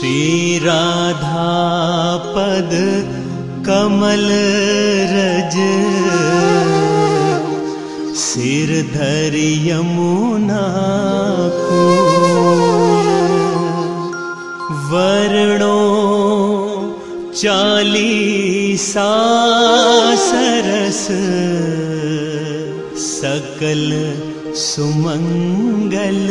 श्रीराधापद कमल रज। सिरधर यमुना को। वर्णो चालीसा सरस। सकल सुमङ्गल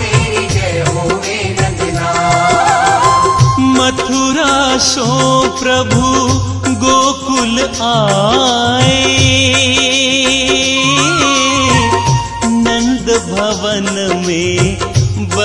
तेरी जय होवे नंदलाल मथुरा सो प्रभु गोकुल आए। नंद भवन में